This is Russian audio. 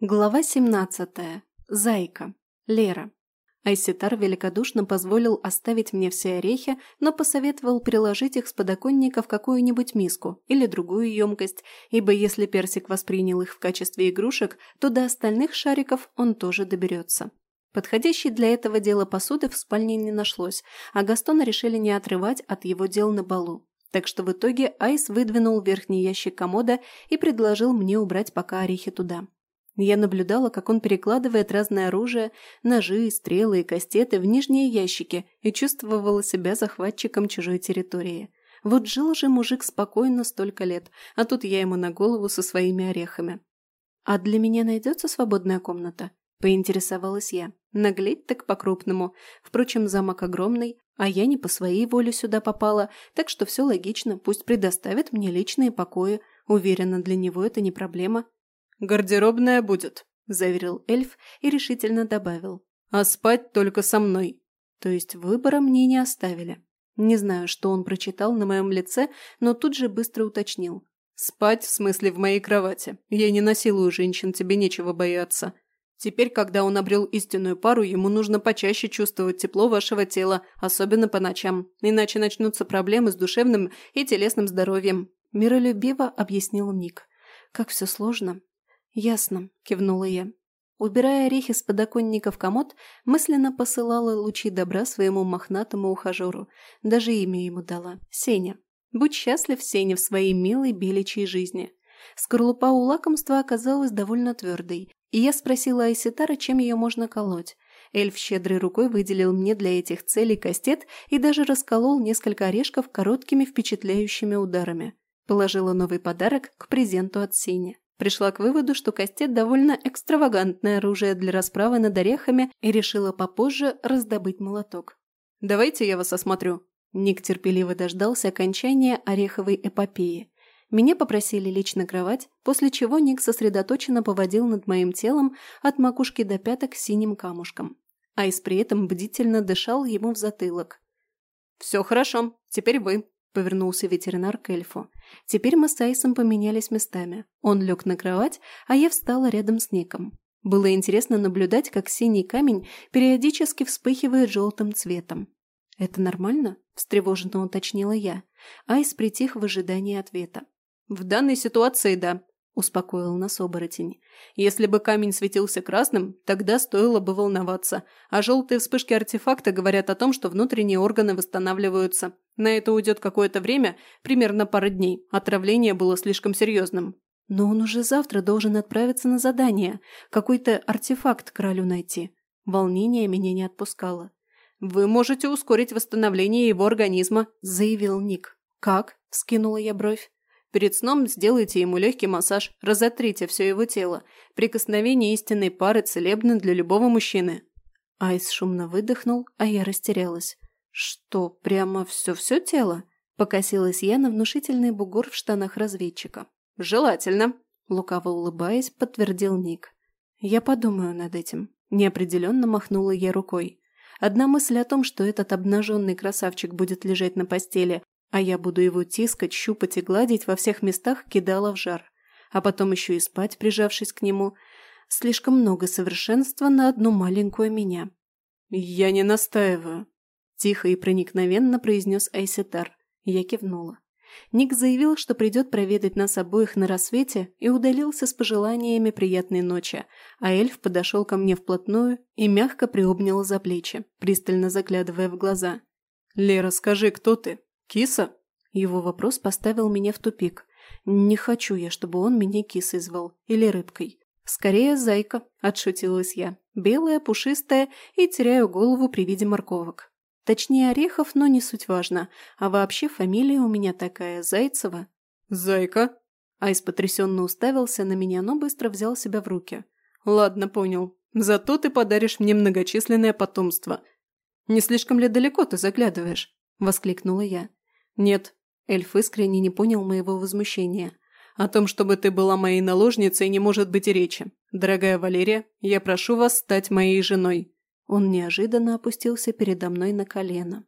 Глава 17. Зайка. Лера. Айситар великодушно позволил оставить мне все орехи, но посоветовал переложить их с подоконника в какую-нибудь миску или другую емкость, ибо если персик воспринял их в качестве игрушек, то до остальных шариков он тоже доберется. Подходящей для этого дела посуды в спальне не нашлось, а Гастона решили не отрывать от его дел на балу. Так что в итоге Айс выдвинул верхний ящик комода и предложил мне убрать пока орехи туда. Я наблюдала, как он перекладывает разное оружие, ножи, стрелы и кастеты в нижние ящики и чувствовала себя захватчиком чужой территории. Вот жил же мужик спокойно столько лет, а тут я ему на голову со своими орехами. «А для меня найдется свободная комната?» – поинтересовалась я. Наглеть так по-крупному. Впрочем, замок огромный, а я не по своей воле сюда попала, так что все логично, пусть предоставит мне личные покои. Уверена, для него это не проблема. «Гардеробная будет», – заверил эльф и решительно добавил. «А спать только со мной». То есть выбора мне не оставили. Не знаю, что он прочитал на моем лице, но тут же быстро уточнил. «Спать, в смысле, в моей кровати. Я не насилую женщин, тебе нечего бояться. Теперь, когда он обрел истинную пару, ему нужно почаще чувствовать тепло вашего тела, особенно по ночам, иначе начнутся проблемы с душевным и телесным здоровьем», – миролюбиво объяснил Ник. «Как все сложно. «Ясно», – кивнула я. Убирая орехи с подоконника в комод, мысленно посылала лучи добра своему мохнатому ухажеру. Даже имя ему дала – Сеня. Будь счастлив, Сеня, в своей милой беличьей жизни. Скорлупа у лакомства оказалась довольно твердой, и я спросила Айситара, чем ее можно колоть. Эльф щедрой рукой выделил мне для этих целей кастет и даже расколол несколько орешков короткими впечатляющими ударами. Положила новый подарок к презенту от Сени. Пришла к выводу, что кастет довольно экстравагантное оружие для расправы над орехами и решила попозже раздобыть молоток. «Давайте я вас осмотрю». Ник терпеливо дождался окончания ореховой эпопеи. Меня попросили лечь на кровать, после чего Ник сосредоточенно поводил над моим телом от макушки до пяток синим камушком. Айс при этом бдительно дышал ему в затылок. «Все хорошо, теперь вы», повернулся ветеринар к эльфу. Теперь мы с Айсом поменялись местами. Он лег на кровать, а я встала рядом с Ником. Было интересно наблюдать, как синий камень периодически вспыхивает желтым цветом. «Это нормально?» – встревоженно уточнила я. Айс притих в ожидании ответа. «В данной ситуации – да», – успокоил нас оборотень. «Если бы камень светился красным, тогда стоило бы волноваться, а желтые вспышки артефакта говорят о том, что внутренние органы восстанавливаются. На это уйдет какое-то время, примерно пара дней. Отравление было слишком серьезным». «Но он уже завтра должен отправиться на задание, какой-то артефакт королю найти». Волнение меня не отпускало. «Вы можете ускорить восстановление его организма», – заявил Ник. «Как?» – скинула я бровь. Перед сном сделайте ему легкий массаж, разотрите все его тело. Прикосновение истинной пары целебно для любого мужчины». Айс шумно выдохнул, а я растерялась. «Что, прямо все-все тело?» Покосилась я на внушительный бугор в штанах разведчика. «Желательно», – лукаво улыбаясь, подтвердил Ник. «Я подумаю над этим». Неопределенно махнула я рукой. Одна мысль о том, что этот обнаженный красавчик будет лежать на постели, а я буду его тискать, щупать и гладить во всех местах кидала в жар. А потом еще и спать, прижавшись к нему. Слишком много совершенства на одну маленькую меня. «Я не настаиваю», – тихо и проникновенно произнес Айсетар. Я кивнула. Ник заявил, что придет проведать нас обоих на рассвете и удалился с пожеланиями приятной ночи, а эльф подошел ко мне вплотную и мягко приобнял за плечи, пристально заглядывая в глаза. «Лера, скажи, кто ты?» «Киса?» Его вопрос поставил меня в тупик. Не хочу я, чтобы он меня кисой звал. Или рыбкой. «Скорее зайка», – отшутилась я. «Белая, пушистая и теряю голову при виде морковок. Точнее орехов, но не суть важно. А вообще фамилия у меня такая – Зайцева». «Зайка?» Айс потрясенно уставился на меня, но быстро взял себя в руки. «Ладно, понял. Зато ты подаришь мне многочисленное потомство. Не слишком ли далеко ты заглядываешь?» – воскликнула я. «Нет». Эльф искренне не понял моего возмущения. «О том, чтобы ты была моей наложницей, не может быть и речи. Дорогая Валерия, я прошу вас стать моей женой». Он неожиданно опустился передо мной на колено.